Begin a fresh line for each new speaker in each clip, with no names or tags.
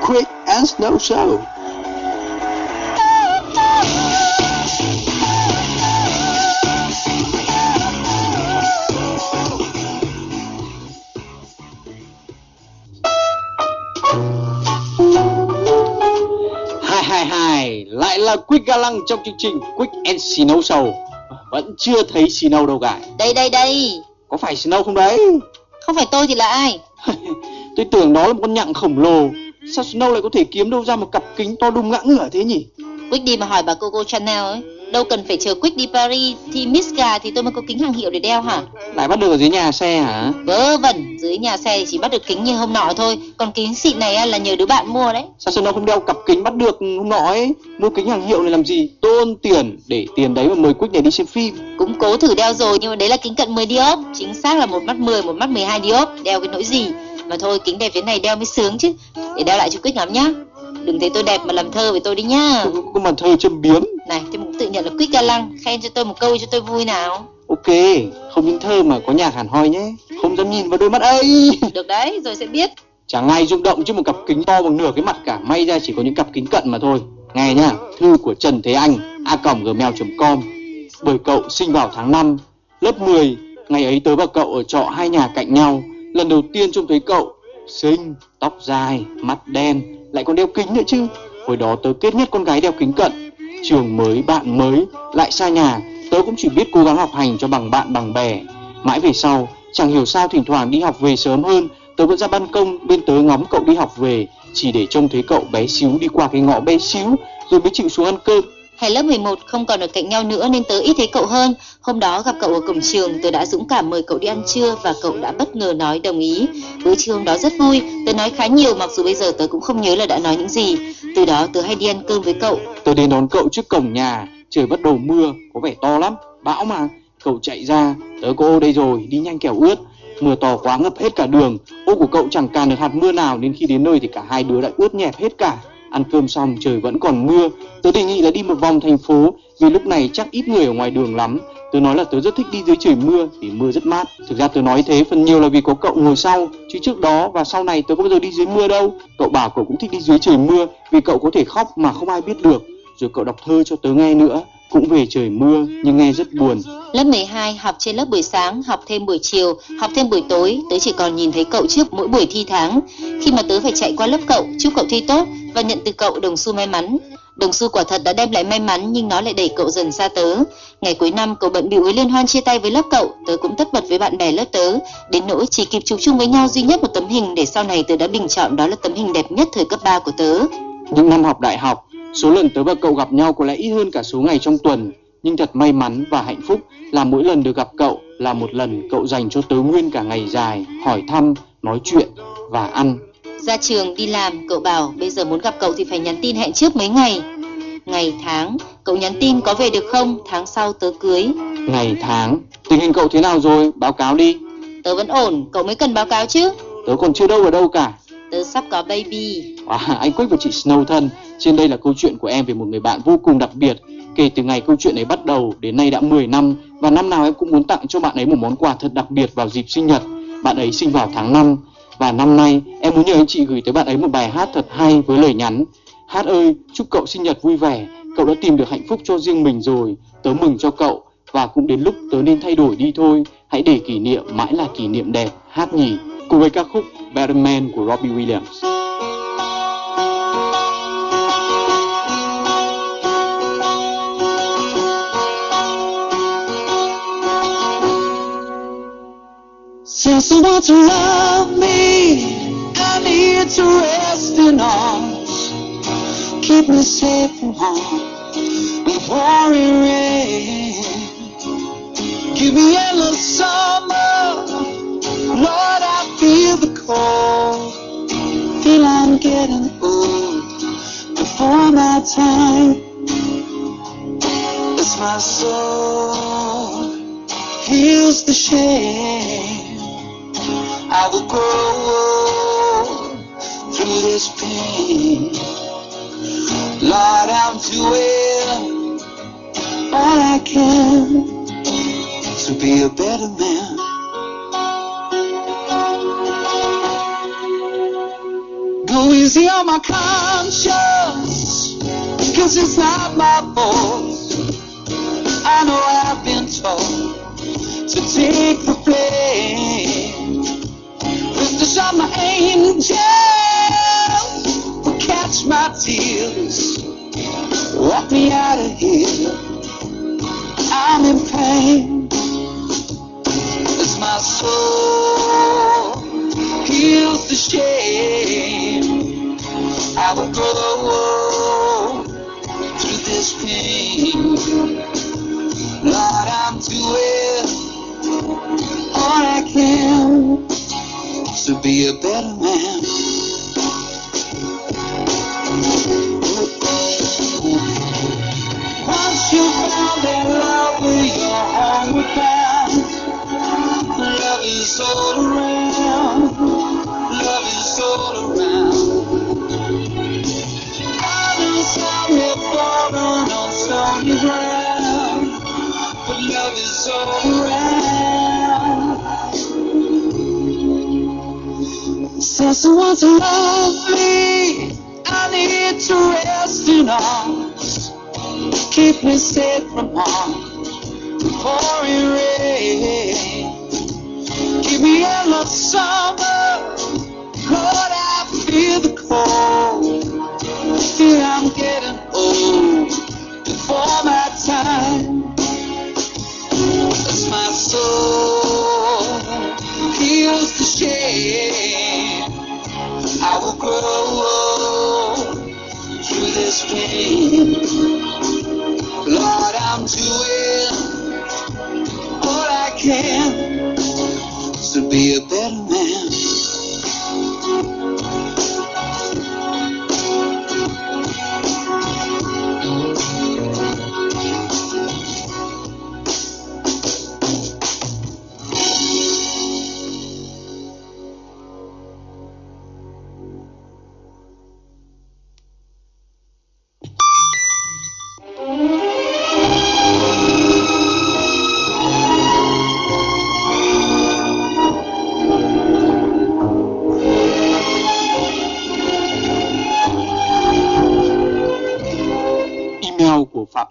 Quick and Snow Show. Hai hai hai lại là Quick ga lăng trong chương trình Quick and Snow Show. Vẫn chưa thấy Snow đâu cả.
Đây đây đây
Có phải Snow không đấy?
Không phải tôi thì là ai
Tôi tưởng đó là một con nhặng khổng lồ. Sao Snow lại có thể kiếm đâu ra một cặp kính to đùng ngã ngửa thế nhỉ?
Quick đi mà hỏi bà Coco Chanel ấy Đâu cần phải chờ Quick đi Paris Thì Miss Gà thì tôi mới có kính hàng hiệu để đeo hả
Lại bắt được ở dưới nhà xe hả?
Vớ vẩn Dưới nhà xe thì chỉ bắt được kính như hôm nọ thôi Còn kính xịn này á, là nhờ đứa bạn mua đấy
Sao Snow không đeo cặp kính bắt được hôm nọ ấy? Mua kính hàng hiệu này làm gì? Tôn tiền để tiền đấy mà mời Quick này đi xem phim.
Cũng cố thử đeo rồi nhưng mà đấy là kính cận 10 diop Chính xác là một mắt 10, một mắt 12 diop Đeo cái nỗi gì Mà thôi kính đẹp thế này đeo mới sướng chứ Để đeo lại cho Quick ngắm nhá Đừng thấy tôi đẹp mà làm thơ với tôi đi nhá
Có, có màn thơ châm biếm.
Này tôi cũng tự nhận là Quick ga lăng Khen cho tôi một câu cho tôi vui nào
Ok, không những thơ mà có nhạc hẳn hoi nhé. Không dám nhìn vào đôi mắt ấy.
Được đấy rồi sẽ biết
Chẳng ai rung động trước một cặp kính to bằng nửa cái mặt cả. May ra chỉ có những cặp kính cận mà thôi. Nghe nhá, thư của Trần Thế Anh, a gmail.com. Bởi cậu sinh vào tháng 5, lớp 10. Ngày ấy tớ và cậu ở trọ hai nhà cạnh nhau. Lần đầu tiên trông thấy cậu, xinh, tóc dài, mắt đen, lại còn đeo kính nữa chứ. Hồi đó tớ kết nhất con gái đeo kính cận. Trường mới, bạn mới, lại xa nhà, tớ cũng chỉ biết cố gắng học hành cho bằng bạn bằng bè. Mãi về sau, chẳng hiểu sao thỉnh thoảng đi học về sớm hơn, tớ vẫn ra ban công bên tớ ngóng cậu đi học về, chỉ để trông thấy cậu bé xíu đi qua cái ngõ bé xíu, rồi mới chịu xuống ăn cơm.
Hè lớp 11 không còn ở cạnh nhau nữa nên tớ ít thấy cậu hơn. Hôm đó gặp cậu ở cổng trường, tớ đã dũng cảm mời cậu đi ăn trưa và cậu đã bất ngờ nói đồng ý. Bữa trưa hôm đó rất vui, tớ nói khá nhiều mặc dù bây giờ tớ cũng không nhớ là đã nói những gì. Từ đó tớ hay đi ăn cơm với cậu.
Tớ đến đón cậu trước cổng nhà, trời bắt đầu mưa, có vẻ to lắm, bão mà. Cậu chạy ra, tớ có ô đây rồi, đi nhanh kẻo ướt. Mưa to quá ngập hết cả đường, ô của cậu chẳng càn được hạt mưa nào nên khi đến nơi thì cả hai đứa đã ướt nhẹp hết cả. Ăn cơm xong trời vẫn còn mưa, tớ đề nghị là đi một vòng thành phố vì lúc này chắc ít người ở ngoài đường lắm. Tớ nói là tớ rất thích đi dưới trời mưa vì mưa rất mát. Thực ra tớ nói thế phần nhiều là vì có cậu ngồi sau, chứ trước đó và sau này tớ có bao giờ đi dưới mưa đâu. Cậu bảo cậu cũng thích đi dưới trời mưa vì cậu có thể khóc mà không ai biết được. Rồi cậu đọc thơ cho tớ nghe nữa, cũng về trời mưa nhưng nghe rất buồn.
Lớp 12 học trên lớp buổi sáng, học thêm buổi chiều, học thêm buổi tối, tớ chỉ còn nhìn thấy cậu trước mỗi buổi thi tháng. Khi mà tớ phải chạy qua lớp cậu, chúc cậu thi tốt và nhận từ cậu đồng xu may mắn. Đồng xu quả thật đã đem lại may mắn nhưng nó lại đẩy cậu dần xa tớ. Ngày cuối năm cậu bận bịu với liên hoan chia tay với lớp cậu, tớ cũng tất bật với bạn bè lớp tớ, đến nỗi chỉ kịp chụp chung với nhau duy nhất một tấm hình để sau này tớ đã bình chọn đó là tấm hình đẹp nhất thời cấp 3 của tớ.
Những năm học đại học, số lần tớ và cậu gặp nhau có lẽ ít hơn cả số ngày trong tuần. Nhưng thật may mắn và hạnh phúc là mỗi lần được gặp cậu là một lần cậu dành cho tớ nguyên cả ngày dài, hỏi thăm, nói chuyện và ăn.
Ra trường đi làm, cậu bảo bây giờ muốn gặp cậu thì phải nhắn tin hẹn trước mấy ngày. Ngày tháng, cậu nhắn tin có về được không? Tháng sau tớ cưới.
Ngày tháng, tình hình cậu thế nào rồi? Báo cáo đi.
Tớ vẫn ổn, cậu mới cần báo cáo chứ.
Tớ còn chưa đâu ở đâu cả.
Tớ sắp có baby.
À, anh Quách và chị Snow thân, trên đây là câu chuyện của em về một người bạn vô cùng đặc biệt. Kể từ ngày câu chuyện ấy bắt đầu đến nay đã 10 năm và năm nào em cũng muốn tặng cho bạn ấy một món quà thật đặc biệt vào dịp sinh nhật. Bạn ấy sinh vào tháng 5 và năm nay em muốn nhờ anh chị gửi tới bạn ấy một bài hát thật hay với lời nhắn. Hát ơi, chúc cậu sinh nhật vui vẻ, cậu đã tìm được hạnh phúc cho riêng mình rồi, tớ mừng cho cậu và cũng đến lúc tớ nên thay đổi đi thôi. Hãy để kỷ niệm mãi là kỷ niệm đẹp, hát nhỉ. Cùng với ca khúc Better Man của Robbie Williams.
Say someone to love me. I need to rest in arms. Keep me safe from harm. The pouring rain. Give me endless summer. Lord, I feel the cold. Feel I'm getting old before my time. As my soul feels the shame. I will grow through this pain. Lord, I'm doing all I can to be a better man. Easy on my conscience, cause it's not my fault. I know I've been told to take the blame. Us up, my angel, will catch my tears. Walk me out of here. I'm in pain. It's my soul be a better man. Once you found that love where your homeward bound, love is all around, love is all around. I know some have fallen on stony ground, but love is all around. Someone to love me, I need to rest in arms keep me safe from harm. Pouring rain, keep me in the summer. Lord, I feel the cold. Feel I'm I'm doing all I can to be a better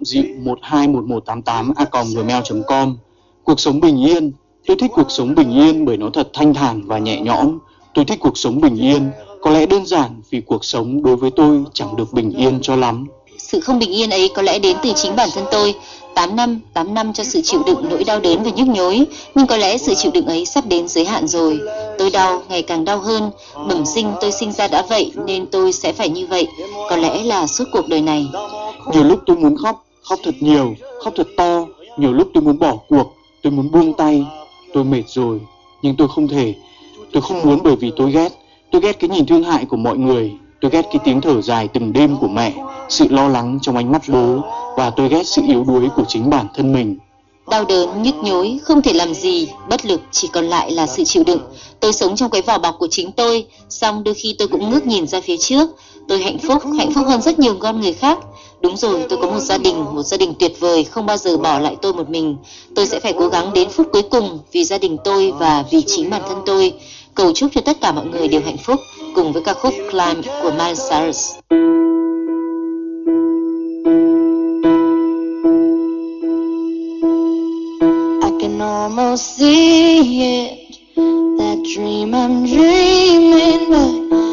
dịu 121188 a gmail.com cuộc sống bình yên tôi thích cuộc sống bình yên bởi nó thật thanh thản và nhẹ nhõm tôi thích cuộc sống bình yên có lẽ đơn giản vì cuộc sống đối với tôi chẳng được bình yên cho lắm
Sự không bình yên ấy có lẽ đến từ chính bản thân tôi. 8 năm, 8 năm cho sự chịu đựng nỗi đau đớn và nhức nhối, nhưng có lẽ sự chịu đựng ấy sắp đến giới hạn rồi. Tôi đau, ngày càng đau hơn. Bẩm sinh tôi sinh ra đã vậy nên tôi sẽ phải như vậy. Có lẽ là suốt cuộc đời này.
nhiều lúc tôi muốn khóc khóc thật nhiều khóc thật to. Nhiều lúc tôi muốn bỏ cuộc tôi muốn buông tay. Tôi mệt rồi nhưng tôi không thể. Tôi không muốn bởi vì tôi ghét. Tôi ghét cái nhìn thương hại của mọi người. Tôi ghét cái tiếng thở dài từng đêm của mẹ sự lo lắng trong ánh mắt bố và tôi ghét sự yếu đuối của chính bản thân mình.
Đau đớn, nhức nhối, không thể làm gì, bất lực chỉ còn lại là sự chịu đựng. Tôi sống trong cái vỏ bọc của chính tôi, song đôi khi tôi cũng ngước nhìn ra phía trước. Tôi hạnh phúc, hạnh phúc hơn rất nhiều con người khác. Đúng rồi, tôi có một gia đình, một gia đình tuyệt vời, không bao giờ bỏ lại tôi một mình. Tôi sẽ phải cố gắng đến phút cuối cùng vì gia đình tôi và vì chính bản thân tôi. Cầu chúc cho tất cả mọi người đều hạnh phúc cùng với ca khúc Climb của Miles Cyrus.
Almost see it, that dream I'm dreaming, but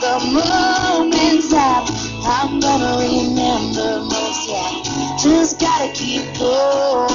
the moments that I'm gonna remember most. Yeah, just gotta keep going,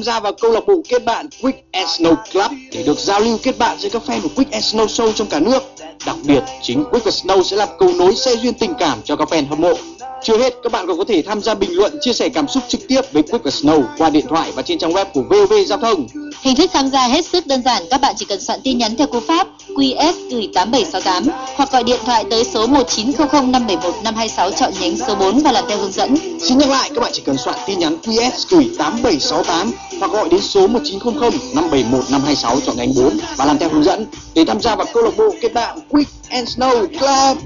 tham gia vào câu lạc bộ kết bạn Quick and Snow Club để được giao lưu kết bạn với các fan của Quick and Snow Show trong cả nước. Đặc biệt, chính Quick and Snow sẽ là cầu nối xe duyên tình cảm cho các fan hâm mộ. Chưa hết, các bạn còn có thể tham gia bình luận, chia sẻ cảm xúc trực tiếp với Quick and Snow qua điện thoại và trên trang web của VOV Giao thông.
Hình thức tham gia hết sức đơn giản, các bạn chỉ cần soạn tin nhắn theo cú pháp QS gửi 8768 hoặc gọi điện thoại tới số 1900 571 526 chọn nhánh số 4 và làm theo hướng dẫn.
Xin nhắc lại, các bạn chỉ cần soạn tin nhắn QS gửi 8768 hoặc gọi đến số 1900 571 526 chọn nhánh 4 và làm theo hướng dẫn để tham gia vào câu lạc bộ kết bạn Quick and Snow Club.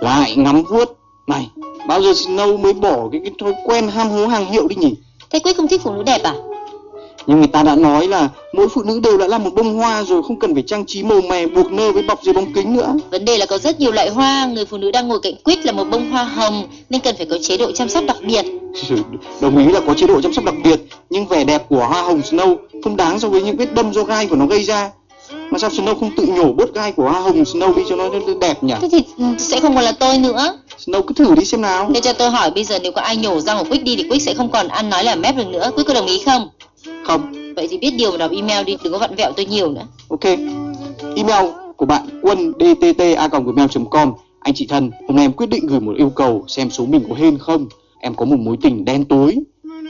Lại ngắm vuốt. Này, bao giờ Snow mới bỏ cái, cái thói quen ham hố hàng hiệu đi nhỉ?
Thế Quyết không thích phụ nữ đẹp à?
Nhưng người ta đã nói là mỗi phụ nữ đều đã là một bông hoa rồi không cần phải trang trí màu mè buộc nơ với bọc dưới bóng kính nữa.
Vấn đề là có rất nhiều loại hoa, người phụ nữ đang ngồi cạnh Quyết là một bông hoa hồng nên cần phải có chế độ chăm sóc đặc biệt.
Đồng ý là có chế độ chăm sóc đặc biệt nhưng vẻ đẹp của hoa hồng Snow không đáng so với những vết đâm do gai của nó gây ra. Mà sao Snow không tự nhổ bớt gai của hoa hồng Snow đi cho nó đẹp nhỉ?
Thế thì sẽ không còn là tôi nữa.
Snow cứ thử đi xem nào.
Thế cho tôi hỏi bây giờ nếu có ai nhổ răng của Quyết đi thì Quyết sẽ không còn ăn nói là mép được nữa. Quyết có đồng ý không?
Không.
Vậy thì biết điều mà đọc email đi, đừng có vặn vẹo tôi nhiều nữa.
Ok. Email của bạn quân dtta@gmail.com. Anh chị thân, hôm nay em quyết định gửi một yêu cầu xem số mình có hên không. Em có một mối tình đen tối,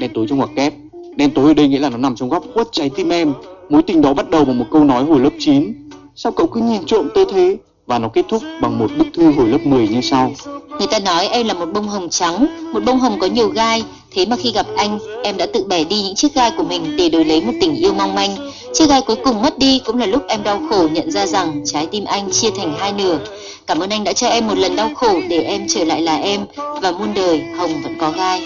đen tối trong ngoặc kép. Đen tối ở đây nghĩa là nó nằm trong góc khuất trái tim em. Mối tình đó bắt đầu bằng một câu nói hồi lớp 9. Sao cậu cứ nhìn trộm tôi thế? Và nó kết thúc bằng một bức thư hồi lớp 10 như sau.
Người ta nói em là một bông hồng trắng, một bông hồng có nhiều gai. Thế mà khi gặp anh, em đã tự bẻ đi những chiếc gai của mình để đổi lấy một tình yêu mong manh. Chiếc gai cuối cùng mất đi cũng là lúc em đau khổ nhận ra rằng trái tim anh chia thành hai nửa. Cảm ơn anh đã cho em một lần đau khổ để em trở lại là em và muôn đời hồng vẫn có gai.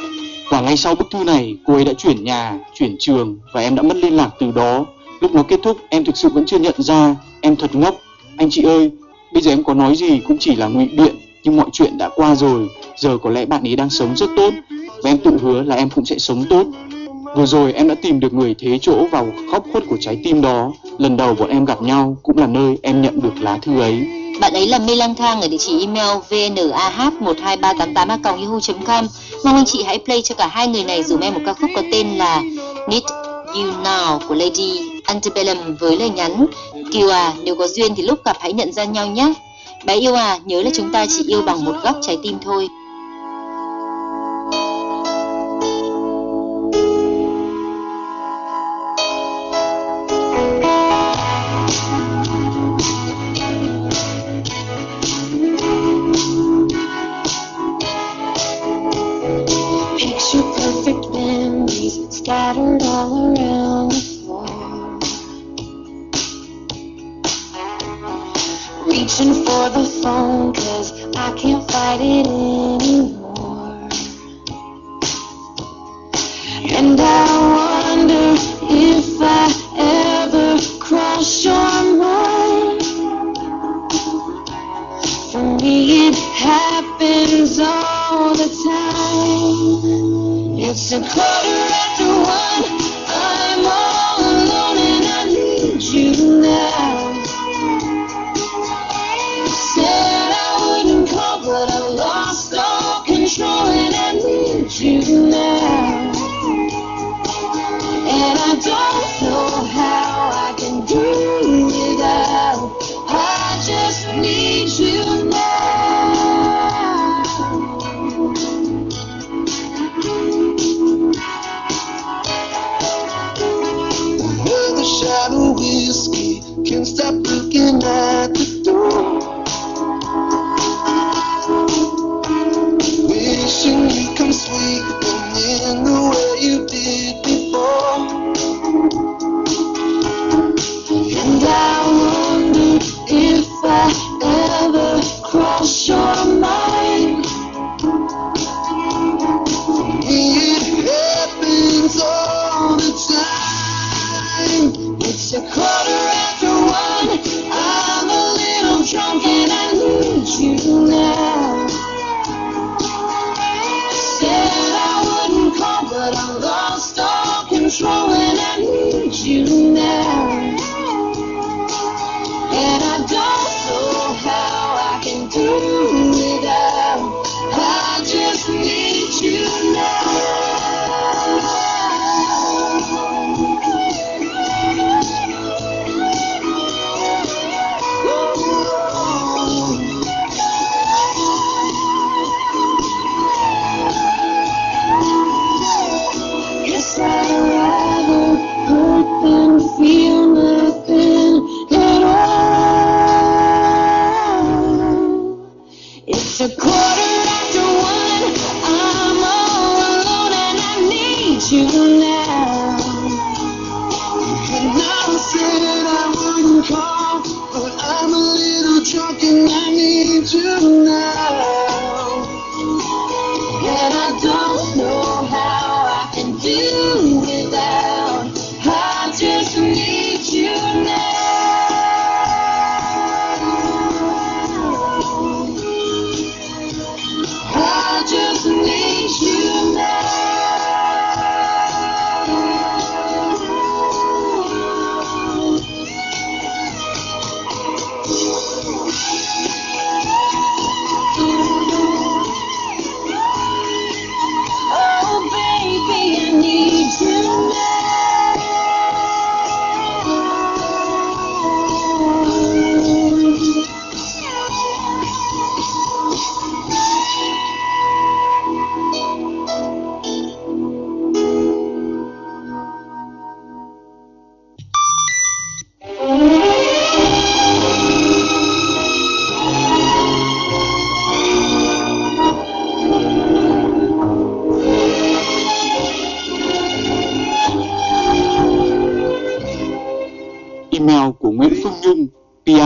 Và ngay sau bức thư này, cô ấy đã chuyển nhà, chuyển trường và em đã mất liên lạc từ đó. Lúc nó kết thúc, em thực sự vẫn chưa nhận ra. Em thật ngốc. Anh chị ơi, bây giờ em có nói gì cũng chỉ là ngụy biện, nhưng mọi chuyện đã qua rồi. Giờ có lẽ bạn ấy đang sống rất tốt và em tự hứa là em cũng sẽ sống tốt. Vừa rồi em đã tìm được người thế chỗ vào khóc khuất của trái tim đó. Lần đầu bọn em gặp nhau cũng là nơi em nhận được lá thư ấy.
Bạn ấy là Mê Lang Thang ở địa chỉ email vnah 12388 yahoo com Mong anh chị hãy play cho cả hai người này dùm em một ca khúc có tên là Need You Now của Lady Antebellum với lời nhắn Kiều à, nếu có duyên thì lúc gặp hãy nhận ra nhau nhé. Bé yêu à, nhớ là chúng ta chỉ yêu bằng một góc trái tim thôi.
The a
close.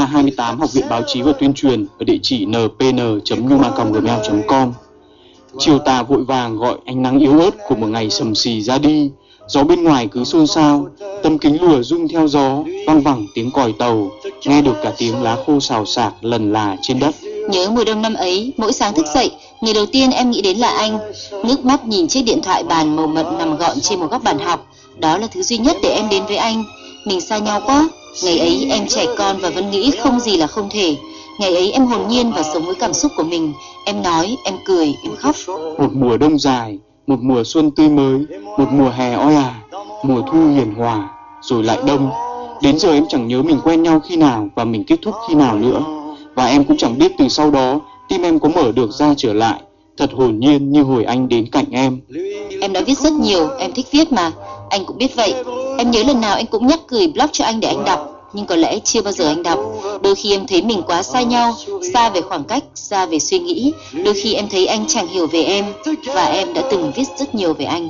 28 Học viện Báo chí và Tuyên truyền ở địa chỉ npn.nhung.gmail.com Chiều tà vội vàng gọi ánh nắng yếu ớt của một ngày sầm xì ra đi Gió bên ngoài cứ xôn xao Tấm kính lùa rung theo gió Văng vẳng tiếng còi tàu Nghe được cả tiếng lá khô xào xạc lần là trên đất
Nhớ mùa đông năm ấy, mỗi sáng thức dậy, người đầu tiên em nghĩ đến là anh. Nước mắt nhìn chiếc điện thoại bàn màu mận nằm gọn trên một góc bàn học. Đó là thứ duy nhất để em đến với anh. Mình xa nhau quá. Ngày ấy em trẻ con và vẫn nghĩ không gì là không thể. Ngày ấy em hồn nhiên và sống với cảm xúc của mình. Em nói, em cười, em khóc.
Một mùa đông dài, một mùa xuân tươi mới, một mùa hè oi ả, mùa thu hiền hòa, rồi lại đông. Đến giờ em chẳng nhớ mình quen nhau khi nào và mình kết thúc khi nào nữa. Và em cũng chẳng biết từ sau đó tim em có mở được ra trở lại, thật hồn nhiên như hồi anh đến cạnh em.
Em đã viết rất nhiều, em thích viết mà. Anh cũng biết vậy. Em nhớ lần nào anh cũng nhắc gửi blog cho anh để anh đọc. Nhưng có lẽ chưa bao giờ anh đọc. Đôi khi em thấy mình quá xa nhau, xa về khoảng cách, xa về suy nghĩ. Đôi khi em thấy anh chẳng hiểu về em và em đã từng viết rất nhiều về anh.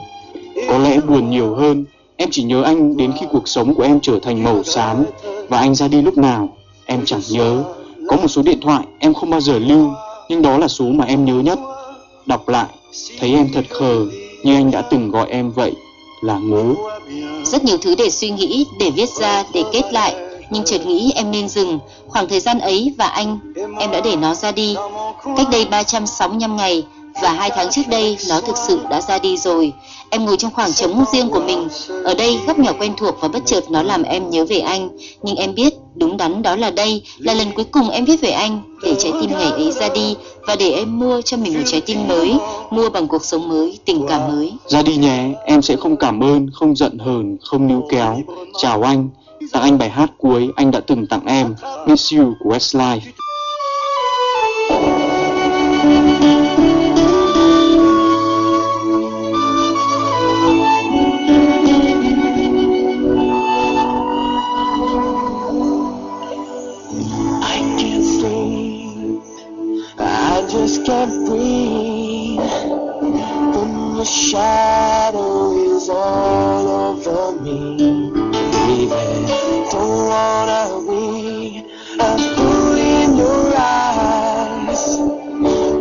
Có lẽ buồn nhiều hơn, em chỉ nhớ anh đến khi cuộc sống của em trở thành màu xám và anh ra đi lúc nào, em chẳng nhớ. Có một số điện thoại em không bao giờ lưu, nhưng đó là số mà em nhớ nhất. Đọc lại, thấy em thật khờ, như anh đã từng gọi em vậy, là ngố.
Rất nhiều thứ để suy nghĩ, để viết ra, để kết lại. Nhưng chợt nghĩ em nên dừng. Khoảng thời gian ấy và anh, em đã để nó ra đi. Cách đây 365 ngày và hai tháng trước đây nó thực sự đã ra đi rồi. Em ngồi trong khoảng trống riêng của mình. Ở đây góc nhỏ quen thuộc và bất chợt nó làm em nhớ về anh. Nhưng em biết đúng đắn đó là đây là lần cuối cùng em viết về anh để trái tim ngày ấy ra đi và để em mua cho mình một trái tim mới, mua bằng cuộc sống mới, tình cảm mới.
Ra đi nhé, em sẽ không cảm ơn, không giận hờn, không níu kéo. Chào anh, tặng anh bài hát cuối anh đã từng tặng em, Miss You của Westlife.
Just can't breathe. When your shadow is all over me, baby. Don't wanna be a fool in your eyes.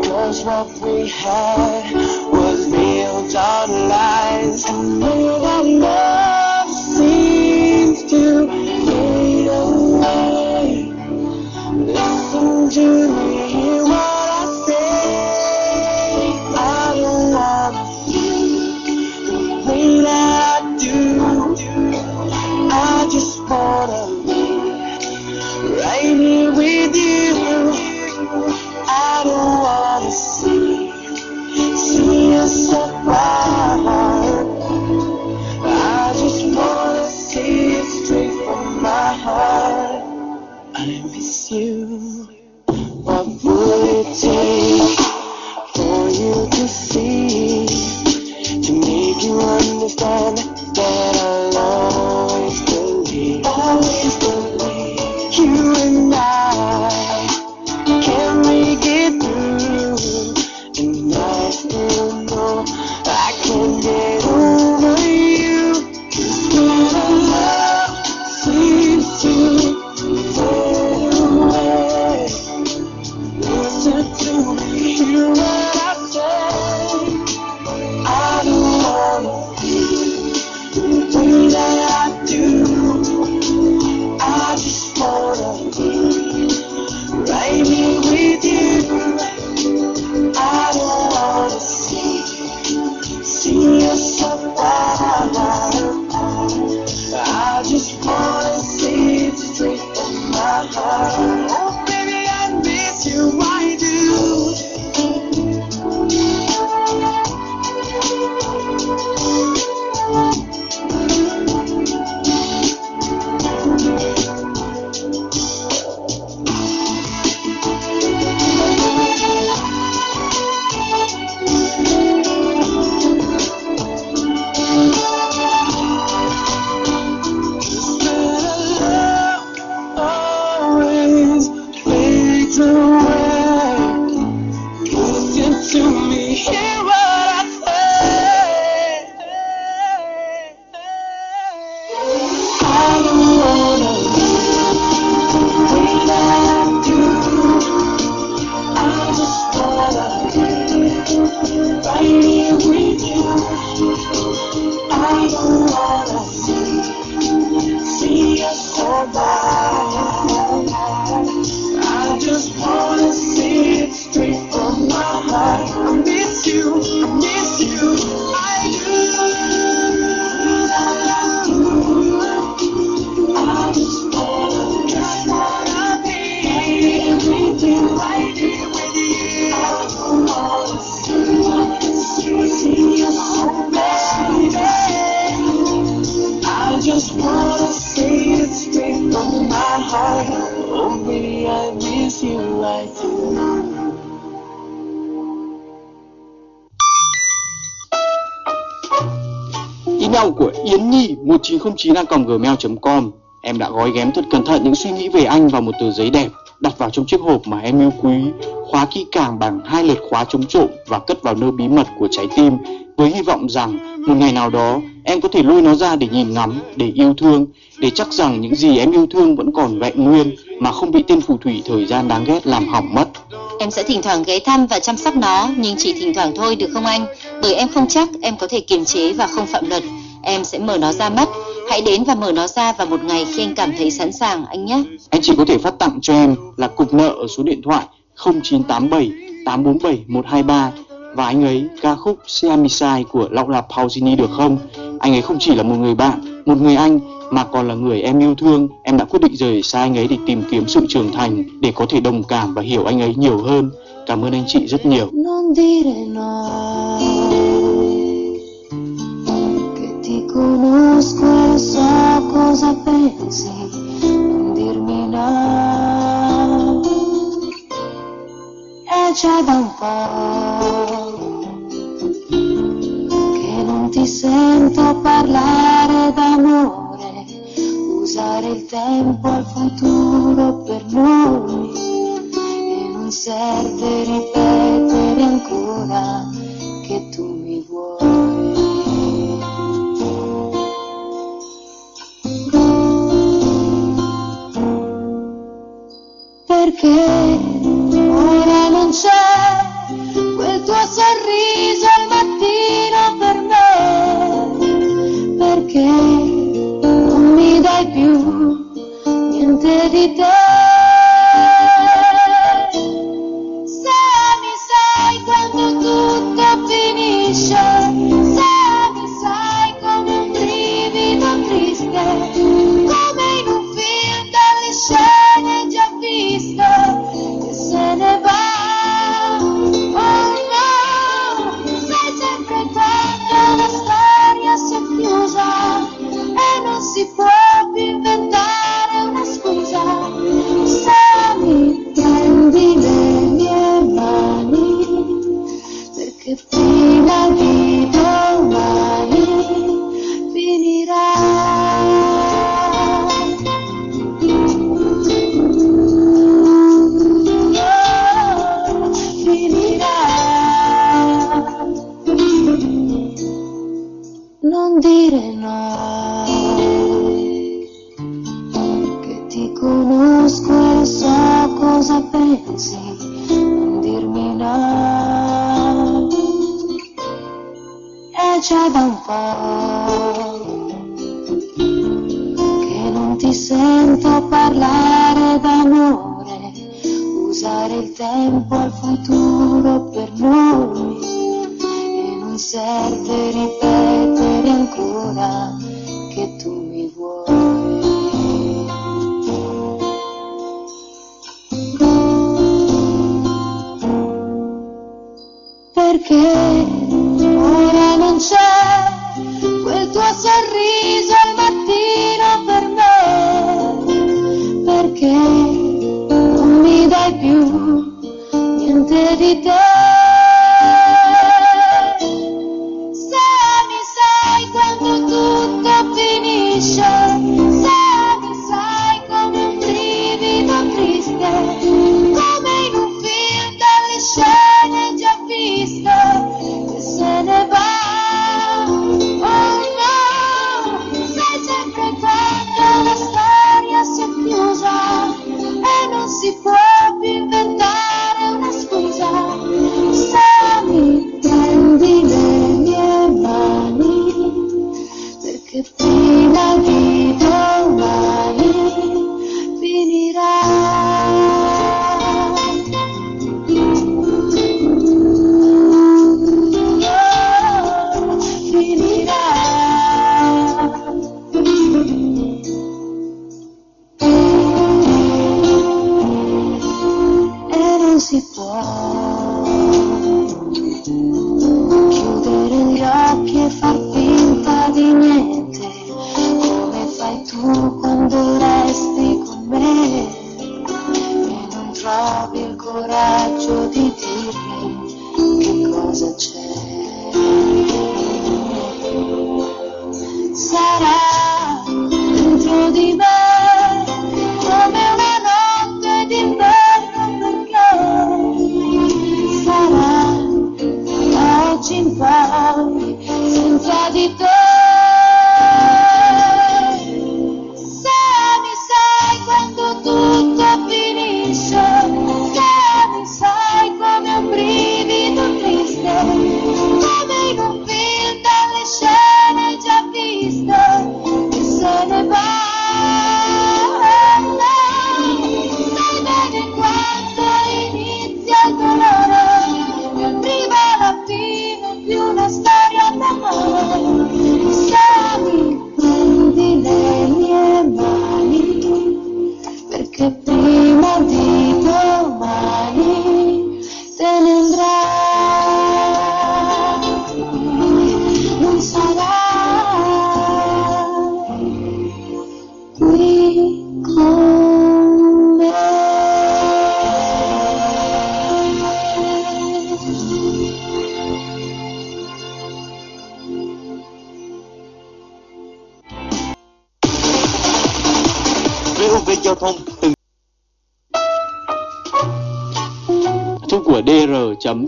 Cause what we had was built on lies. And now that love seems to fade away. Listen to me,
gmail.com Em đã gói ghém thật cẩn thận những suy nghĩ về anh vào một tờ giấy đẹp đặt vào trong chiếc hộp mà em yêu quý, khóa kỹ càng bằng hai lượt khóa chống trộm và cất vào nơi bí mật của trái tim với hy vọng rằng một ngày nào đó em có thể lôi nó ra để nhìn ngắm, để yêu thương, để chắc rằng những gì em yêu thương vẫn còn vẹn nguyên mà không bị tên phù thủy thời gian đáng ghét làm hỏng mất.
Em sẽ thỉnh thoảng ghé thăm và chăm sóc nó, nhưng chỉ thỉnh thoảng thôi được không anh? Bởi em không chắc em có thể kiềm chế và không phạm luật. Em sẽ mở nó ra mắt. Hãy đến và mở nó ra vào một ngày khi anh cảm thấy sẵn sàng anh nhé.
Anh chỉ có thể phát tặng cho em là cục nợ ở số điện thoại 0987 847 123 và anh ấy ca khúc Siamisai của Laura Pausini được không? Anh ấy không chỉ là một người bạn, một người anh mà còn là người em yêu thương. Em đã quyết định rời xa anh ấy để tìm kiếm sự trưởng thành để có thể đồng cảm và hiểu anh ấy nhiều hơn. Cảm ơn anh chị rất nhiều.
Non dire no, che ti conosco so cosa pensi, non dirmi no. E già da un po' che non ti sento parlare d'amore, usare il tempo al futuro per noi e non serve ripetere ancora che tu mi Perché ora non c'è quel tuo sorriso al mattino per me? Perché non mi dai più niente di te?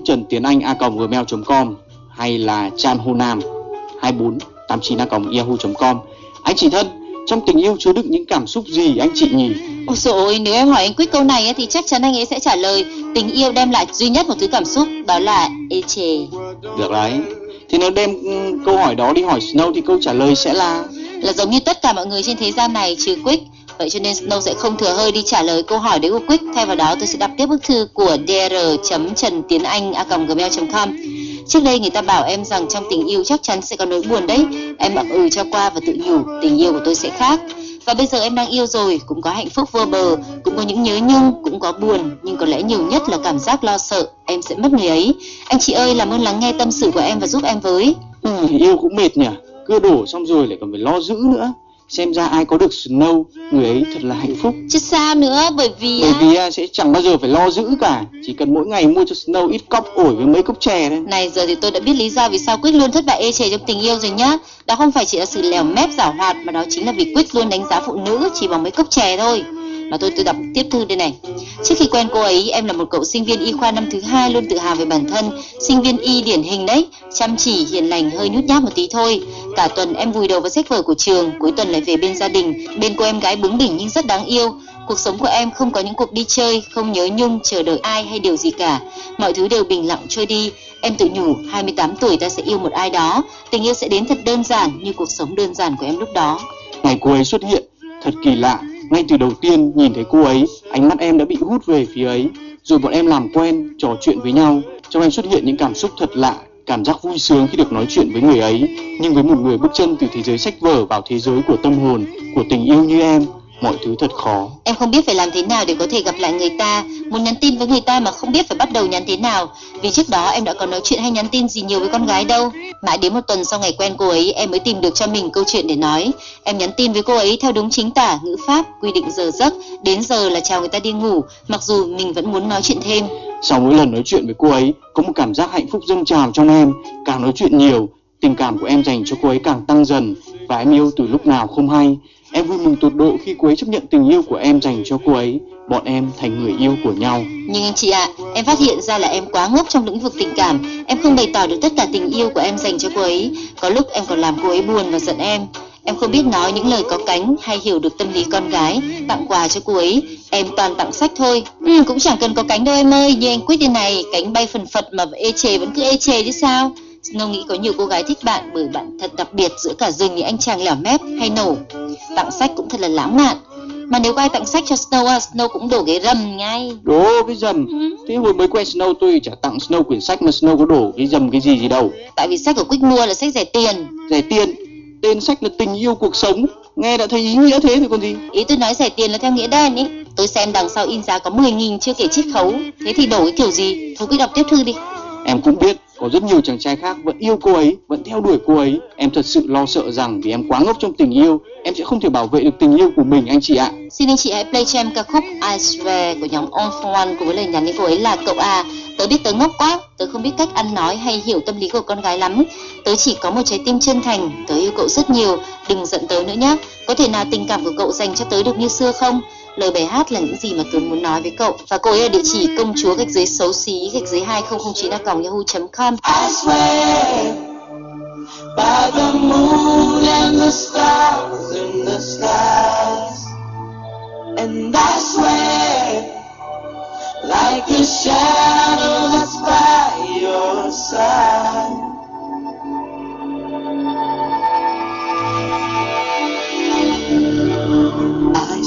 Trần tiến anh a gmail.com hay là chan ho nam 24 89 a yahoo.com anh chị thân trong tình yêu chứa đựng những cảm xúc gì anh chị nhỉ
Ôi ôi, nếu em hỏi anh Quick câu này ấy, thì chắc chắn anh ấy sẽ trả lời tình yêu đem lại duy nhất một thứ cảm xúc đó là ê chề.
được đấy thì nếu đem ừ, câu hỏi đó đi hỏi Snow thì câu trả lời sẽ là
Là giống như tất cả mọi người trên thế gian này trừ Quick. Vậy cho nên Snow sẽ không thừa hơi đi trả lời câu hỏi đấy của Quick. Thay vào đó tôi sẽ đọc tiếp bức thư của dr trần tiến anh a gmail.com Trước đây người ta bảo em rằng trong tình yêu chắc chắn sẽ có nỗi buồn đấy. Em ậm ừ cho qua và tự nhủ tình yêu của tôi sẽ khác. Và bây giờ em đang yêu rồi, cũng có hạnh phúc vô bờ, cũng có những nhớ nhung, cũng có buồn, nhưng có lẽ nhiều nhất là cảm giác lo sợ em sẽ mất người ấy. Anh chị ơi, làm ơn lắng nghe tâm sự của em và giúp em với.
ừ, yêu cũng mệt nhỉ cưa đổ xong rồi lại còn phải lo giữ nữa xem ra ai có được Snow người ấy thật là hạnh phúc.
Chứ sao nữa, bởi vì
bởi vì à, sẽ chẳng bao giờ phải lo giữ cả. Chỉ cần mỗi ngày mua cho Snow ít cốc ổi với mấy cốc chè thôi.
Này giờ thì tôi đã biết lý do vì sao Quyết luôn thất bại ê chề trong tình yêu rồi nhá. Đó không phải chỉ là sự lèo mép giảo hoạt Mà đó chính là vì Quyết luôn đánh giá phụ nữ chỉ bằng mấy cốc chè thôi mà tôi tôi đọc tiếp thư đây này Trước khi quen cô ấy em là một cậu sinh viên y khoa năm thứ hai Luôn tự hào về bản thân Sinh viên y điển hình đấy Chăm chỉ, hiền lành, hơi nhút nhát một tí thôi Cả tuần em vùi đầu vào sách vở của trường Cuối tuần lại về bên gia đình Bên cô em gái bướng bỉnh nhưng rất đáng yêu Cuộc sống của em không có những cuộc đi chơi, không nhớ nhung, chờ đợi ai hay điều gì cả. Mọi thứ đều bình lặng trôi đi. Em tự nhủ, 28 tuổi ta sẽ yêu một ai đó. Tình yêu sẽ đến thật đơn giản như cuộc sống đơn giản của em lúc đó.
ngày cô ấy xuất hiện thật kỳ lạ ngay từ đầu tiên nhìn thấy cô ấy, ánh mắt em đã bị hút về phía ấy, rồi bọn em làm quen, trò chuyện với nhau, trong em xuất hiện những cảm xúc thật lạ, cảm giác vui sướng khi được nói chuyện với người ấy. Nhưng với một người bước chân từ thế giới sách vở vào thế giới của tâm hồn, của tình yêu như em mọi thứ thật khó
Em không biết phải làm thế nào để có thể gặp lại người ta, muốn nhắn tin với người ta mà không biết phải bắt đầu nhắn thế nào. Vì trước đó em đã có nói chuyện hay nhắn tin gì nhiều với con gái đâu. Mãi đến một tuần sau ngày quen cô ấy, em mới tìm được cho mình câu chuyện để nói. Em nhắn tin với cô ấy theo đúng chính tả, ngữ pháp, quy định giờ giấc, đến giờ là chào người ta đi ngủ, mặc dù mình vẫn muốn nói chuyện thêm.
sau mỗi lần nói chuyện với cô ấy có một cảm giác hạnh phúc dâng trào trong em càng nói chuyện nhiều tình cảm của em dành cho cô ấy càng tăng dần và em yêu từ lúc nào không hay em vui mừng tột độ khi cô ấy chấp nhận tình yêu của em dành cho cô ấy bọn em thành người yêu của nhau
Nhưng anh chị ạ, em phát hiện ra là em quá ngốc trong lĩnh vực tình cảm. Em không bày tỏ được tất cả tình yêu của em dành cho cô ấy. Có lúc em còn làm cô ấy buồn và giận em. Em không biết nói những lời có cánh hay hiểu được tâm lý con gái. Tặng quà cho cô ấy, em toàn tặng sách thôi. Ừ, cũng chẳng cần có cánh đâu em ơi. Như anh quyết như này, cánh bay phần phật mà ê chề vẫn cứ ê chề chứ sao. Snow nghĩ có nhiều cô gái thích bạn bởi bạn thật đặc biệt giữa cả rừng những anh chàng lẻo mép hay nổ. Tặng sách cũng thật là lãng mạn. Mà nếu ai tặng sách cho Snow, Snow cũng đổ cái rầm ngay.
đố cái dầm thế hồi mới quen Snow tôi chả tặng Snow quyển sách mà Snow có đổ cái dầm cái gì gì đâu.
Tại vì sách của Quick mua là sách rẻ tiền.
Rẻ tiền? Tên sách là tình yêu cuộc sống. Nghe đã thấy ý nghĩa thế thì còn gì?
Ý tôi nói rẻ tiền là theo nghĩa đen ý. Tôi xem đằng sau in giá có 10.000 chưa kể chiết khấu. Thế thì đổ cái kiểu gì? Thôi cứ đọc tiếp thư đi.
Em cũng biết có rất nhiều chàng trai khác vẫn yêu cô ấy, vẫn theo đuổi cô ấy. Em thật sự lo sợ rằng vì em quá ngốc trong tình yêu, em sẽ không thể bảo vệ được tình yêu của mình anh chị ạ.
Xin anh chị hãy play cho em ca khúc I Swear của nhóm All for One cùng với lời nhắn đến cô ấy là cậu à Tớ biết tớ ngốc quá, tớ không biết cách ăn nói hay hiểu tâm lý của con gái lắm Tớ chỉ có một trái tim chân thành, tớ yêu cậu rất nhiều, đừng giận tớ nữa nhé Có thể nào tình cảm của cậu dành cho tớ được như xưa không? Lời bài hát là những gì mà tớ muốn nói với cậu Và cô ấy ở địa chỉ công chúa gạch dưới xấu xí gạch dưới 2009 a còng yahoo.com
I swear moon and the stars in the skies. And I swear, like a shadow that's by your side.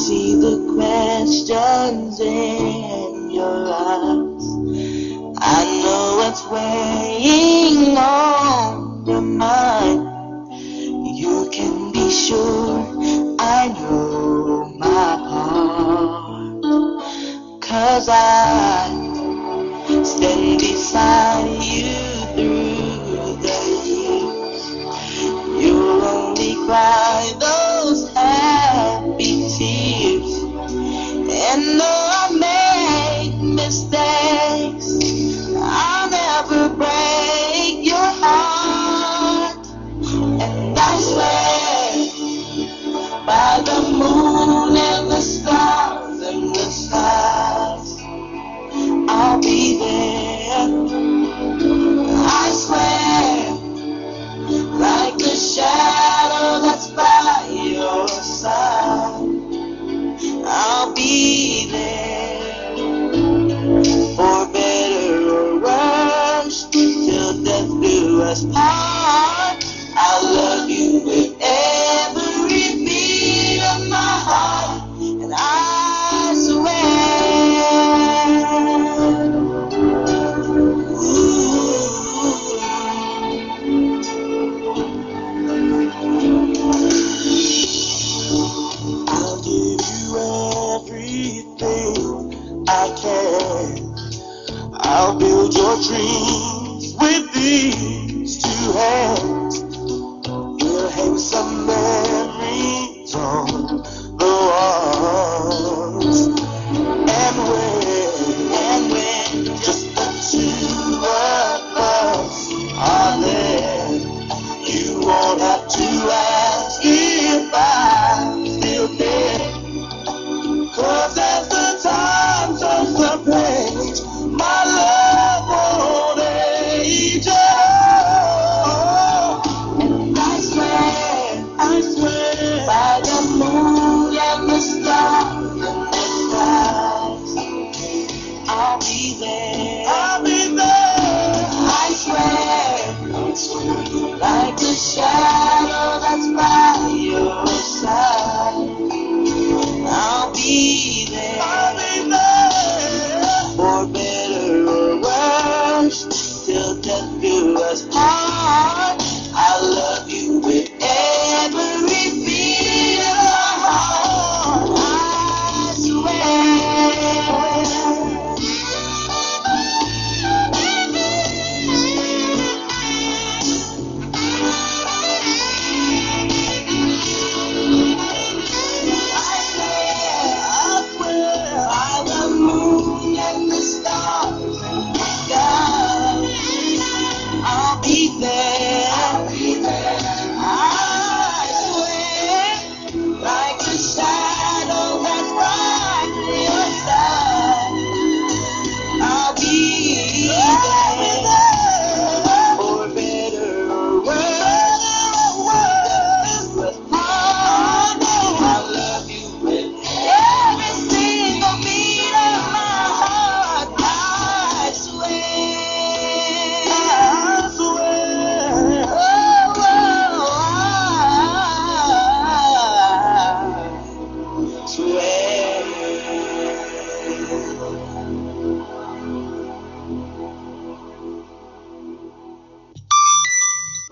See the questions in your eyes. I know what's weighing on your mind. You can be sure I know my part. Cause I stand beside you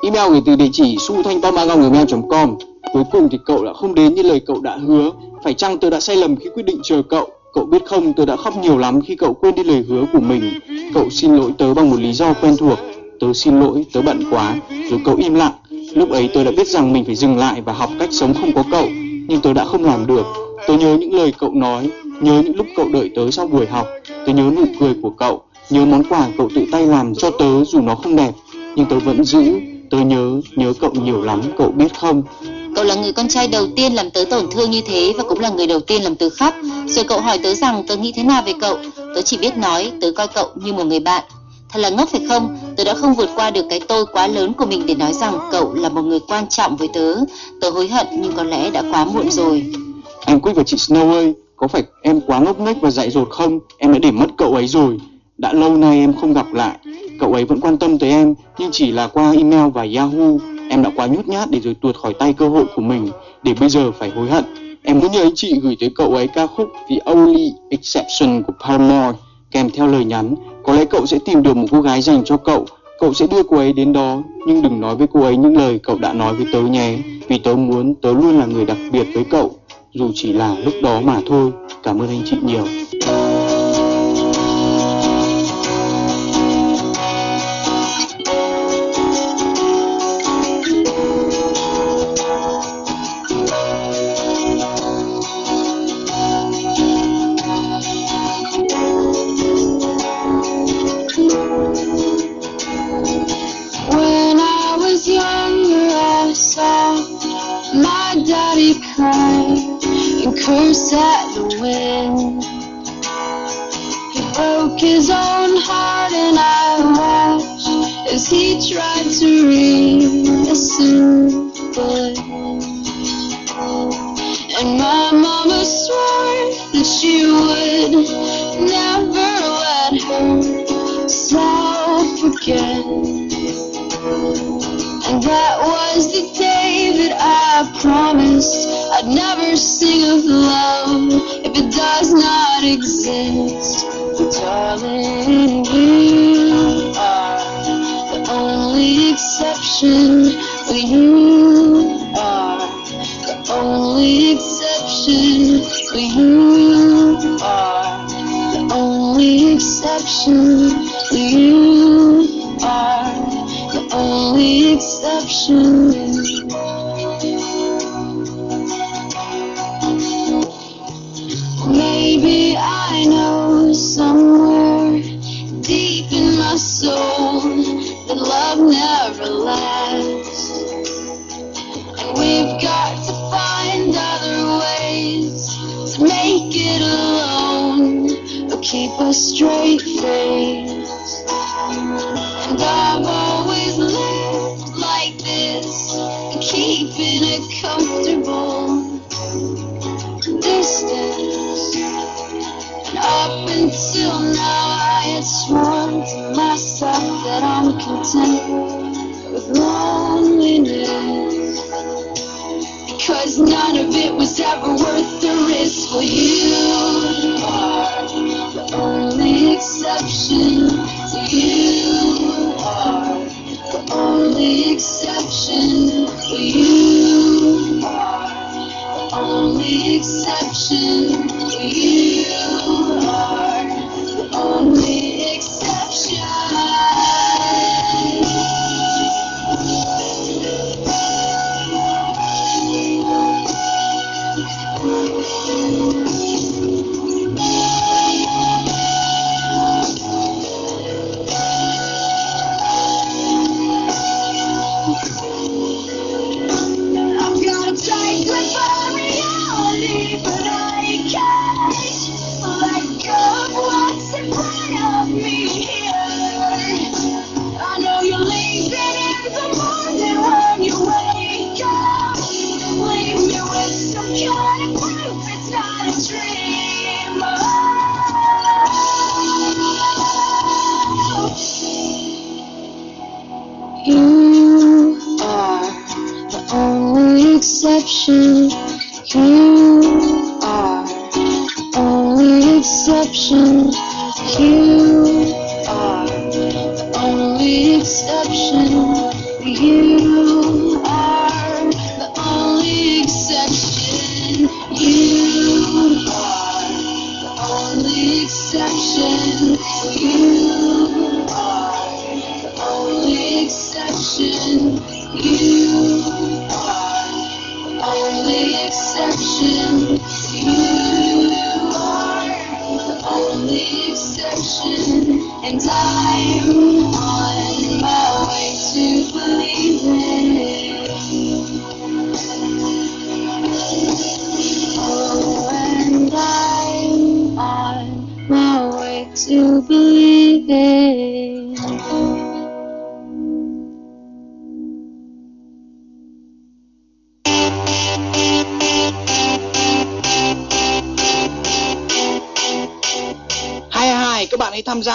Email gửi từ địa chỉ su thanh tâm com Cuối cùng thì cậu đã không đến như lời cậu đã hứa. Phải chăng tôi đã sai lầm khi quyết định chờ cậu? Cậu biết không, tôi đã khóc nhiều lắm khi cậu quên đi lời hứa của mình. Cậu xin lỗi tớ bằng một lý do quen thuộc. Tớ xin lỗi, tớ bận quá. Rồi cậu im lặng. Lúc ấy tôi đã biết rằng mình phải dừng lại và học cách sống không có cậu. Nhưng tôi đã không làm được. Tớ nhớ những lời cậu nói, nhớ những lúc cậu đợi tớ sau buổi học. Tớ nhớ nụ cười của cậu, nhớ món quà cậu tự tay làm cho tớ dù nó không đẹp. Nhưng tớ vẫn giữ, tớ nhớ, nhớ cậu nhiều lắm, cậu biết không?
Cậu là người con trai đầu tiên làm tớ tổn thương như thế và cũng là người đầu tiên làm tớ khóc. Rồi cậu hỏi tớ rằng tớ nghĩ thế nào về cậu. Tớ chỉ biết nói tớ coi cậu như một người bạn. Thật là ngốc phải không? Tớ đã không vượt qua được cái tôi quá lớn của mình để nói rằng cậu là một người quan trọng với tớ. Tớ hối hận nhưng có lẽ đã quá muộn rồi.
Anh Quick và chị Snow ơi, có phải em quá ngốc nghếch và dại dột không? Em đã để mất cậu ấy rồi. Đã lâu nay em không gặp lại. Cậu ấy vẫn quan tâm tới em, nhưng chỉ là qua email và Yahoo. Em đã quá nhút nhát để rồi tuột khỏi tay cơ hội của mình, để bây giờ phải hối hận. Em muốn nhờ anh chị gửi tới cậu ấy ca khúc The Only Exception của Paramore kèm theo lời nhắn. Có lẽ cậu sẽ tìm được một cô gái dành cho cậu. Cậu sẽ đưa cô ấy đến đó, nhưng đừng nói với cô ấy những lời cậu đã nói với tớ nhé. Vì tớ muốn tớ luôn là người đặc biệt với cậu, dù chỉ là lúc đó mà thôi. Cảm ơn anh chị nhiều.
Curse at the wind. He broke his own heart, and I watched as he tried to reassemble it. And my mama swore that she would never let herself forget. And that was the day that I promised I'd never with loneliness. Because none of it was ever worth the risk. For you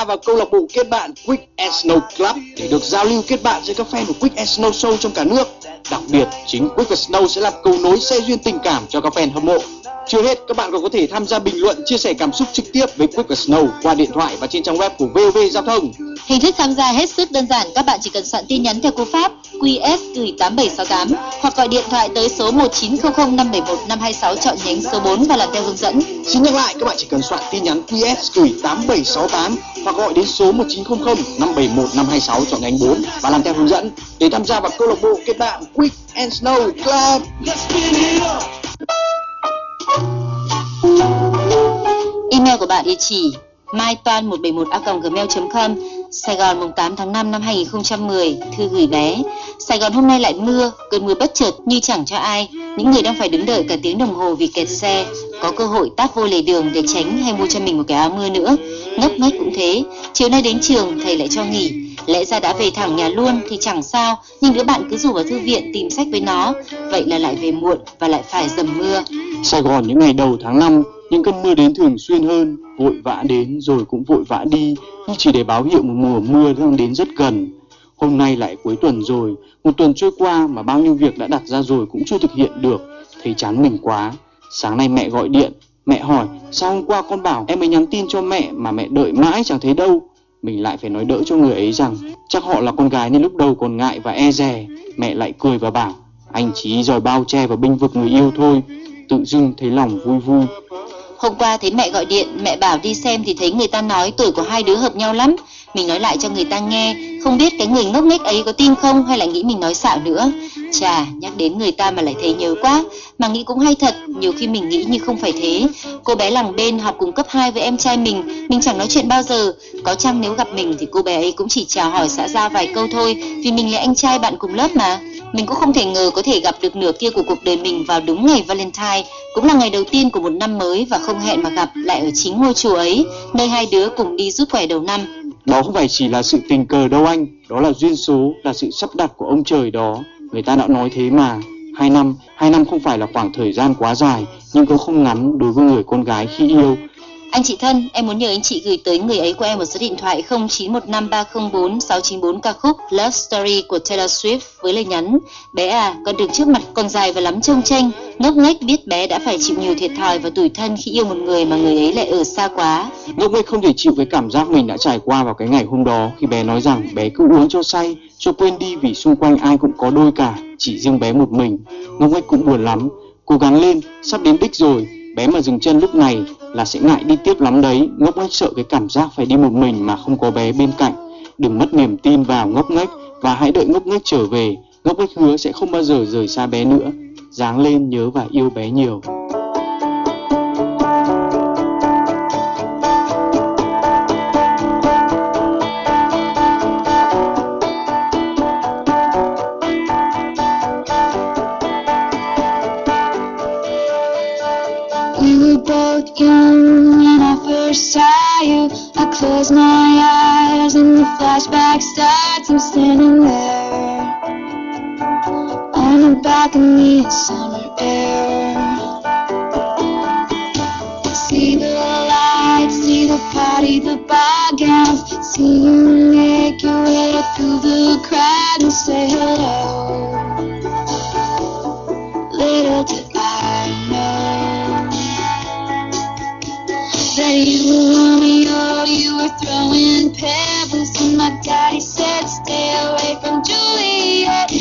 vào câu lạc bộ kết bạn Quick and Snow Club để được giao lưu kết bạn với các fan của Quick and Snow Show trong cả nước. Đặc biệt, chính Quick and Snow sẽ là cầu nối xe duyên tình cảm cho các fan hâm mộ. Chưa hết, các bạn còn có thể tham gia bình luận, chia sẻ cảm xúc trực tiếp với Quick and Snow qua điện thoại và trên trang web của VOV Giao thông.
Hình thức tham gia hết sức đơn giản, các bạn chỉ cần soạn tin nhắn theo cú pháp QS gửi 8768 hoặc gọi điện thoại tới số 1900 571 526 chọn nhánh số 4 và làm theo hướng dẫn.
Xin nhắc lại, các bạn chỉ cần soạn tin nhắn QS gửi 8768 hoặc gọi đến số 1900 571 526 chọn nhánh 4 và làm theo hướng dẫn để tham gia vào câu lạc bộ kết bạn Quick and Snow Club.
Email của bạn địa chỉ mai toan 171 a gmail.com Sài Gòn mùng 8 tháng 5 năm 2010 Thư gửi bé. Sài Gòn hôm nay lại mưa Cơn mưa bất chợt như chẳng cho ai. Những người đang phải đứng đợi cả tiếng đồng hồ vì kẹt xe Có cơ hội tát vô lề đường để tránh hay mua cho mình một cái áo mưa nữa. Ngốc nghếch cũng thế. Chiều nay đến trường thầy lại cho nghỉ. Lẽ ra đã về thẳng nhà luôn thì chẳng sao Nhưng đứa bạn cứ rủ vào thư viện tìm sách với nó. Vậy là lại về muộn và lại phải dầm mưa.
Sài Gòn những ngày đầu tháng 5, những cơn mưa đến thường xuyên hơn, vội vã đến rồi cũng vội vã đi, như chỉ để báo hiệu một mùa mưa đang đến rất gần. Hôm nay lại cuối tuần rồi, một tuần trôi qua mà bao nhiêu việc đã đặt ra rồi cũng chưa thực hiện được, thấy chán mình quá. Sáng nay mẹ gọi điện, mẹ hỏi sao hôm qua con bảo em mới nhắn tin cho mẹ mà mẹ đợi mãi chẳng thấy đâu. Mình lại phải nói đỡ cho người ấy rằng chắc họ là con gái nên lúc đầu còn ngại và e dè. Mẹ lại cười và bảo anh chỉ giỏi bao che và binh vực người yêu thôi. Tự dưng thấy lòng vui vui.
Hôm qua thấy mẹ gọi điện, mẹ bảo đi xem thì thấy người ta nói tuổi của hai đứa hợp nhau lắm. Mình nói lại cho người ta nghe, không biết cái người ngốc nghếch ấy có tin không hay là nghĩ mình nói xạo nữa. Chà, nhắc đến người ta mà lại thấy nhớ quá. Mà nghĩ cũng hay thật, nhiều khi mình nghĩ như không phải thế. Cô bé làng bên học cùng cấp 2 với em trai mình, mình chẳng nói chuyện bao giờ. Có chăng nếu gặp mình thì cô bé ấy cũng chỉ chào hỏi xã giao vài câu thôi, vì mình là anh trai bạn cùng lớp mà. Mình cũng không thể ngờ có thể gặp được nửa kia của cuộc đời mình vào đúng ngày Valentine, cũng là ngày đầu tiên của một năm mới và không hẹn mà gặp lại ở chính ngôi chùa ấy, nơi hai đứa cùng đi rút quẻ đầu năm.
Đó không phải chỉ là sự tình cờ đâu anh, đó là duyên số, là sự sắp đặt của ông trời đó. Người ta đã nói thế mà. Hai năm, hai năm không phải là khoảng thời gian quá dài, nhưng cũng không ngắn đối với người con gái khi yêu.
Anh chị thân, em muốn nhờ anh chị gửi tới người ấy của em một số điện thoại 0915304694 ca khúc Love Story của Taylor Swift với lời nhắn Bé à, con đường trước mặt còn dài và lắm trông tranh Ngốc nghếch biết bé đã phải chịu nhiều thiệt thòi và tủi thân khi yêu một người mà người ấy lại ở xa quá
Ngốc nghếch không thể chịu với cảm giác mình đã trải qua vào cái ngày hôm đó khi bé nói rằng bé cứ uống cho say, cho quên đi vì xung quanh ai cũng có đôi cả, chỉ riêng bé một mình. Ngốc nghếch cũng buồn lắm, cố gắng lên, sắp đến đích rồi, bé mà dừng chân lúc này là sẽ ngại đi tiếp lắm đấy. Ngốc nghếch sợ cái cảm giác phải đi một mình mà không có bé bên cạnh. Đừng mất niềm tin vào ngốc nghếch và hãy đợi ngốc nghếch trở về. Ngốc nghếch hứa sẽ không bao giờ rời xa bé nữa. Dáng lên nhớ và yêu bé nhiều.
We were both young when I first saw you. I close my eyes and the flashback starts. I'm standing there the balcony in summer air. See the lights, see the party, the bar gowns. See you make your way through the crowd and say hello. Little did I know that you were Romeo, oh, you were throwing pebbles, and my daddy said, Stay away from Juliet.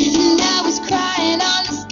And I was crying on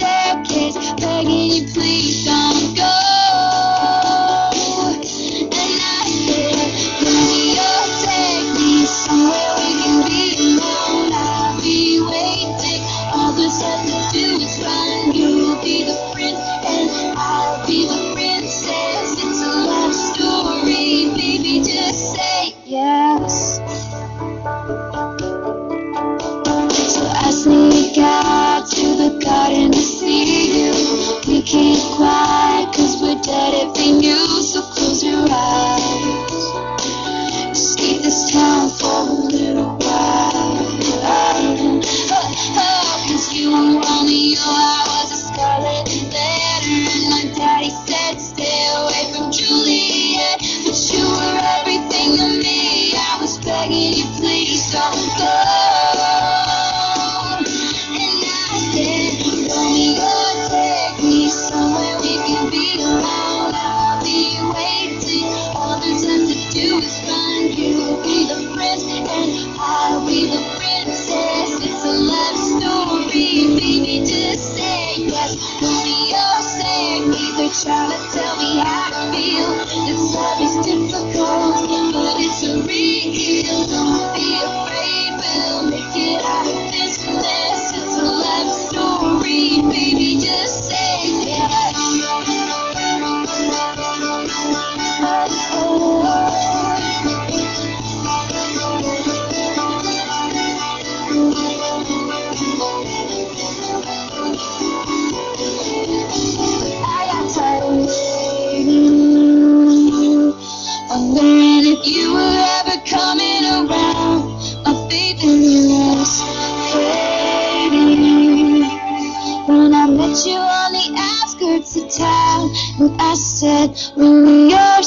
you on the outskirts of town, and I said, when you're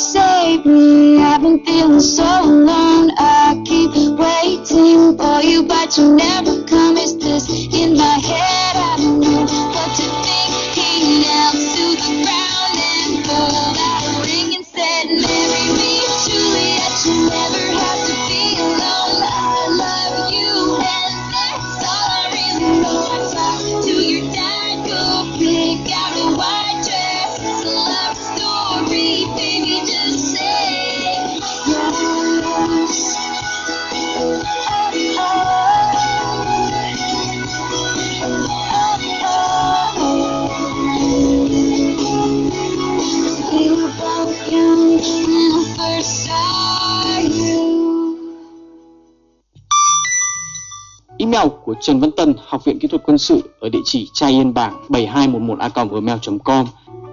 me, I've been feeling so alone. I keep waiting for you, but you never
của Trần Văn Tân, Học viện Kỹ thuật Quân sự ở địa chỉ trai yên bảng 7211a.gmail.com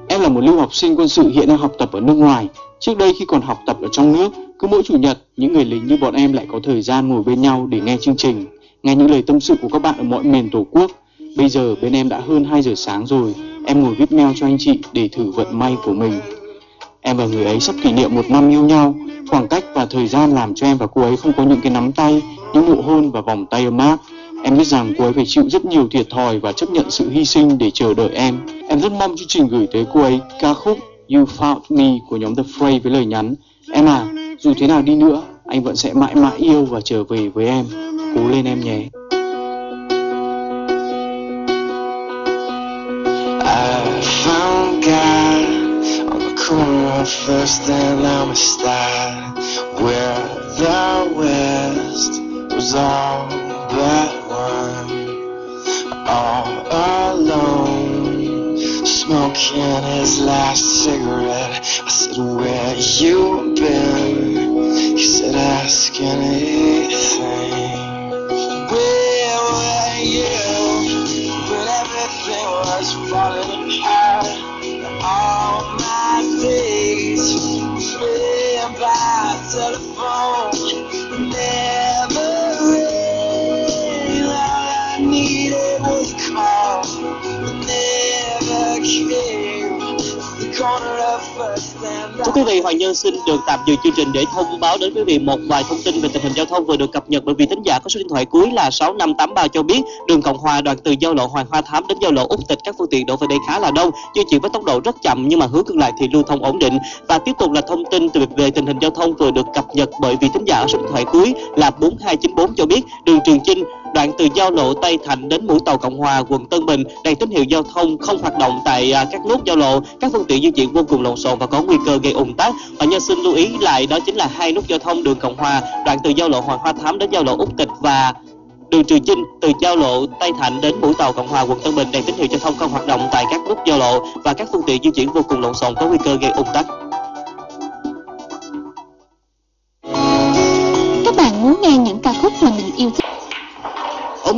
Em là một lưu học sinh quân sự hiện đang học tập ở nước ngoài. Trước đây khi còn học tập ở trong nước, cứ mỗi chủ nhật, những người lính như bọn em lại có thời gian ngồi bên nhau để nghe chương trình, nghe những lời tâm sự của các bạn ở mọi miền Tổ quốc. Bây giờ bên em đã hơn 2 giờ sáng rồi, em ngồi viết mail cho anh chị để thử vận may của mình. Em và người ấy sắp kỷ niệm một năm yêu nhau. Khoảng cách và thời gian làm cho em và cô ấy không có những cái nắm tay, những nụ hôn và vòng tay ấm áp. Em biết rằng cô ấy phải chịu rất nhiều thiệt thòi và chấp nhận sự hy sinh để chờ đợi em. Em rất mong chương trình gửi tới cô ấy ca khúc You Found Me của nhóm The Fray với lời nhắn Em à, dù thế nào đi nữa, anh vẫn sẽ mãi mãi yêu và trở về với em. Cố lên em nhé.
I found God on the corner of First and Amistad, where the West was all but all alone, smoking his last cigarette. I said, Where you been? He said, Ask anything.
Quý vị, Hoàng Nhân xin được tạm dừng chương trình để thông báo đến quý vị một vài thông tin về tình hình giao thông vừa được cập nhật bởi vị thính giả có số điện thoại cuối là 6583 cho biết đường Cộng Hòa đoạn từ giao lộ Hoàng Hoa Thám đến giao lộ Úc Tịch các phương tiện đổ về đây khá là đông, di chuyển với tốc độ rất chậm nhưng mà hướng ngược lại thì lưu thông ổn định. Và tiếp tục là thông tin từ về tình hình giao thông vừa được cập nhật bởi vị thính giả số điện thoại cuối là 4294 cho biết đường Trường Chinh đoạn từ giao lộ Tây Thành đến mũi tàu Cộng Hòa, quận Tân Bình, đèn tín hiệu giao thông không hoạt động tại à, các nút giao lộ, các phương tiện di chuyển vô cùng lộn xộn và có nguy cơ gây ùn tắc. Và nhân xin lưu ý lại đó chính là hai nút giao thông đường Cộng Hòa, đoạn từ giao lộ Hoàng Hoa Thám đến giao lộ Úc Tịch và đường Trường Chinh từ giao lộ Tây Thạnh đến mũi tàu Cộng Hòa, quận Tân Bình, đèn tín hiệu giao thông không hoạt động tại các nút giao lộ và các phương tiện di chuyển vô cùng lộn xộn có nguy cơ gây ùn tắc.
Các bạn muốn nghe những ca khúc mà mình yêu thích